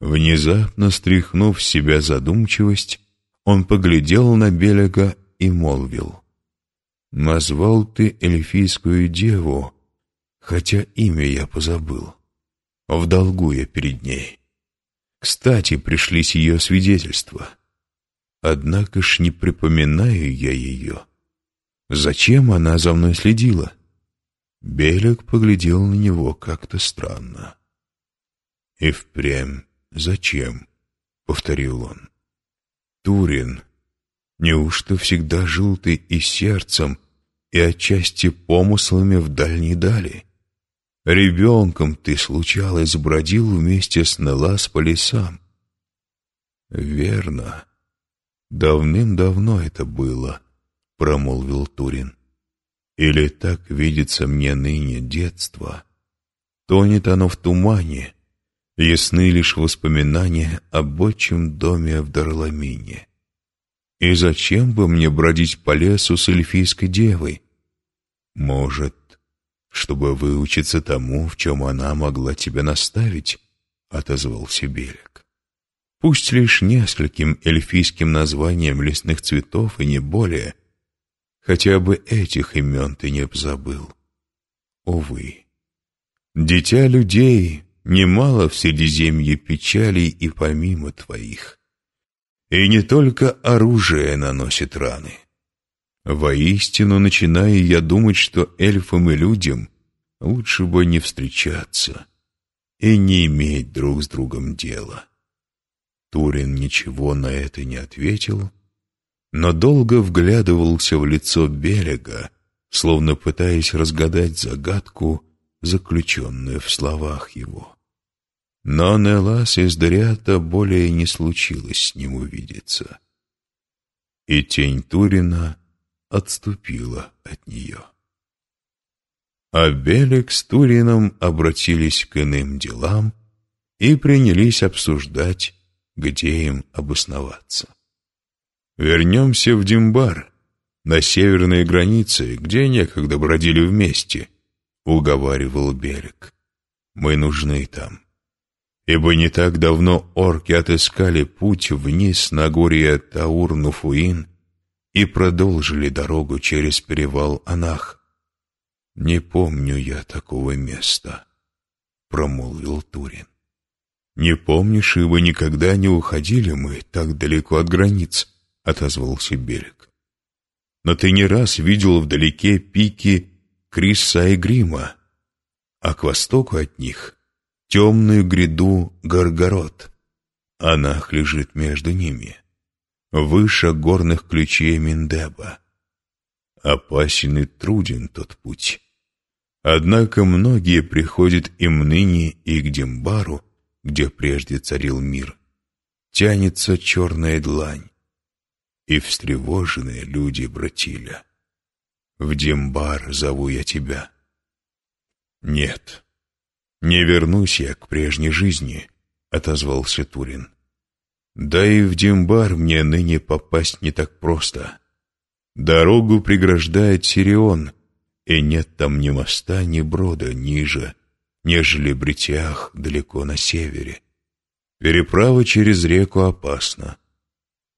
Внезапно стряхнув себя задумчивость, он поглядел на Белега и молвил. «Назвал ты эльфийскую деву, хотя имя я позабыл. В долгу я перед ней. Кстати, пришлись ее свидетельства. Однако ж не припоминаю я ее. Зачем она за мной следила?» Белек поглядел на него как-то странно. «И впрямь зачем?» — повторил он. «Турин, неужто всегда жил ты и сердцем, и отчасти помыслами в дальней дали? Ребенком ты, случалось, бродил вместе с Нелас по лесам». «Верно. Давным-давно это было», — промолвил Турин. Или так видится мне ныне детство. Тонет оно в тумане, ясны лишь воспоминания об отчим доме в Дарламине. И зачем бы мне бродить по лесу с эльфийской девой? Может, чтобы выучиться тому, в чем она могла тебя наставить, — отозвался Белик. Пусть лишь нескольким эльфийским названием лесных цветов и не более — Хотя бы этих имен ты не забыл. Увы, дитя людей, немало в Средиземье печалей и помимо твоих. И не только оружие наносит раны. Воистину начинаю я думать, что эльфам и людям лучше бы не встречаться и не иметь друг с другом дела. Турин ничего на это не ответил, — но долго вглядывался в лицо берега, словно пытаясь разгадать загадку, заключенную в словах его. Но Нелас из Дориата более не случилось с ним увидеться. И тень Турина отступила от нее. А Белик с Турином обратились к иным делам и принялись обсуждать, где им обосноваться. Вернемся в Димбар, на северные границы, где некогда бродили вместе, — уговаривал берег. Мы нужны там. Ибо не так давно орки отыскали путь вниз на горе Таур-Нуфуин и продолжили дорогу через перевал Анах. «Не помню я такого места», — промолвил Турин. «Не помнишь, ибо никогда не уходили мы так далеко от границ», — отозвался берег. «Но ты не раз видел вдалеке пики Крисса и Грима, а к востоку от них — темную гряду Горгород. Анах лежит между ними, выше горных ключей Миндеба. Опасен и труден тот путь. Однако многие приходят им ныне и к Дембару, где прежде царил мир. Тянется черная длань и встревоженные люди братиля. В Дембар зову я тебя. Нет, не вернусь я к прежней жизни, отозвался Турин. Да и в Дембар мне ныне попасть не так просто. Дорогу преграждает Сирион, и нет там ни моста, ни брода ниже, нежели Бритях далеко на севере. Переправа через реку опасна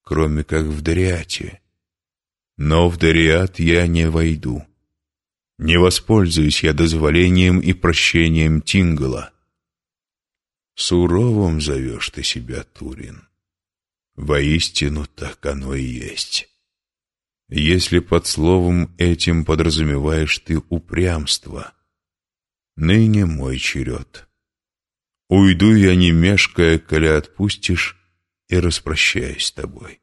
кроме как в Дариате. Но в Дариат я не войду. Не воспользуюсь я дозволением и прощением Тингала. Суровым зовешь ты себя, Турин. Воистину так оно и есть. Если под словом этим подразумеваешь ты упрямство, ныне мой черед. Уйду я не мешкая, коли отпустишь, и распрощаюсь с тобой.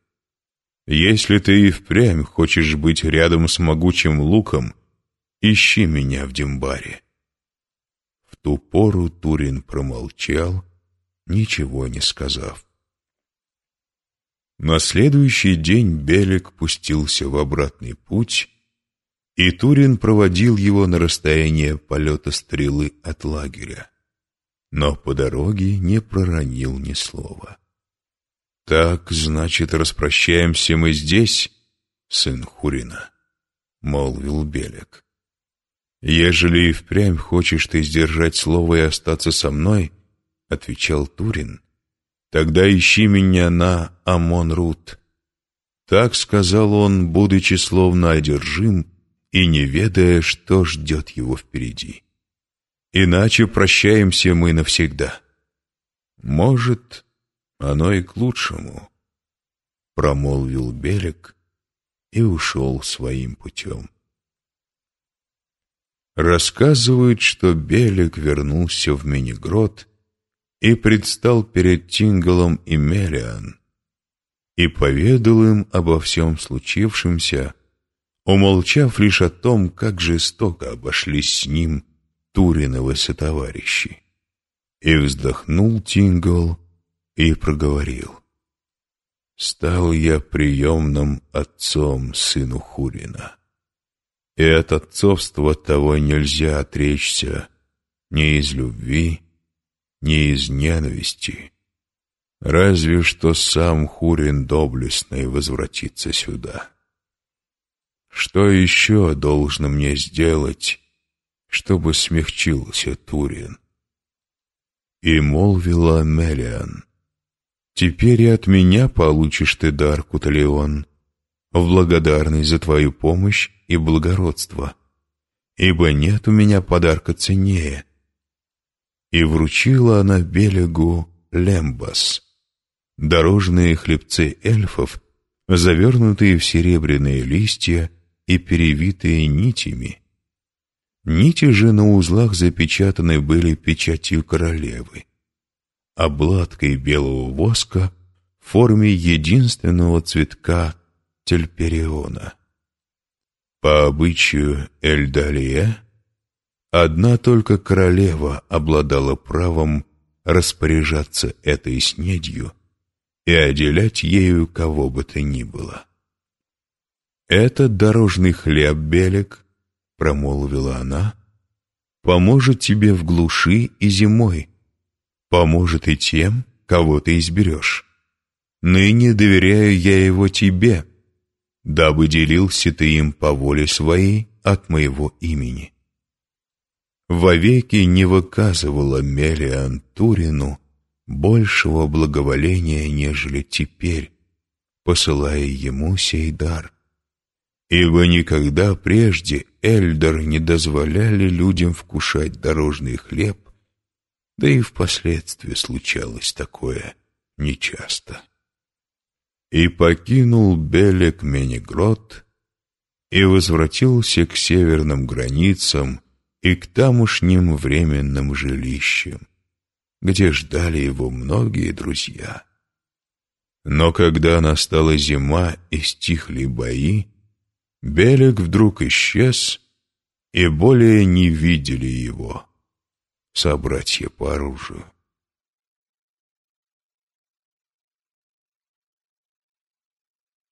Если ты и впрямь хочешь быть рядом с могучим луком, ищи меня в Дембаре. В ту пору Турин промолчал, ничего не сказав. На следующий день Белик пустился в обратный путь, и Турин проводил его на расстояние полета стрелы от лагеря, но по дороге не проронил ни слова. «Так, значит, распрощаемся мы здесь, сын Хурина», — молвил Белек. «Ежели и впрямь хочешь ты сдержать слово и остаться со мной», — отвечал Турин, Тогда ищи меня на Амон-Рут. Так сказал он, будучи словно одержим и не ведая, что ждет его впереди. Иначе прощаемся мы навсегда. Может, оно и к лучшему, — промолвил Белик и ушел своим путем. Рассказывают, что Белик вернулся в Минигрот и предстал перед Тингалом и Мелиан, и поведал им обо всем случившемся, умолчав лишь о том, как жестоко обошлись с ним Туриновы сотоварищи. И вздохнул Тингл и проговорил. «Стал я приемным отцом сыну Хурина, и от отцовства того нельзя отречься ни из любви, ни из ненависти, разве что сам Хурин доблестный возвратится сюда. Что еще должно мне сделать, чтобы смягчился Турин? И молвила Мелиан, «Теперь и от меня получишь ты дар, Куталеон, в благодарность за твою помощь и благородство, ибо нет у меня подарка ценнее». И вручила она Белегу лембас, дорожные хлебцы эльфов, завернутые в серебряные листья и перевитые нитями. Нити же на узлах запечатаны были печатью королевы, обладкой белого воска в форме единственного цветка тельпериона. По обычаю Эльдалия, одна только королева обладала правом распоряжаться этой снедью и отделять ею кого бы то ни было. «Этот дорожный хлеб, Белик, — промолвила она, — поможет тебе в глуши и зимой, поможет и тем, кого ты изберешь. Ныне доверяю я его тебе, дабы делился ты им по воле своей от моего имени вовеки не выказывала Мелиан Турину большего благоволения, нежели теперь, посылая ему сей дар. Ибо никогда прежде Эльдор не дозволяли людям вкушать дорожный хлеб, да и впоследствии случалось такое нечасто. И покинул Белек Менегрот и возвратился к северным границам и к тамошним временным жилищам, где ждали его многие друзья. Но когда настала зима и стихли бои, Белик вдруг исчез, и более не видели его собратья по оружию.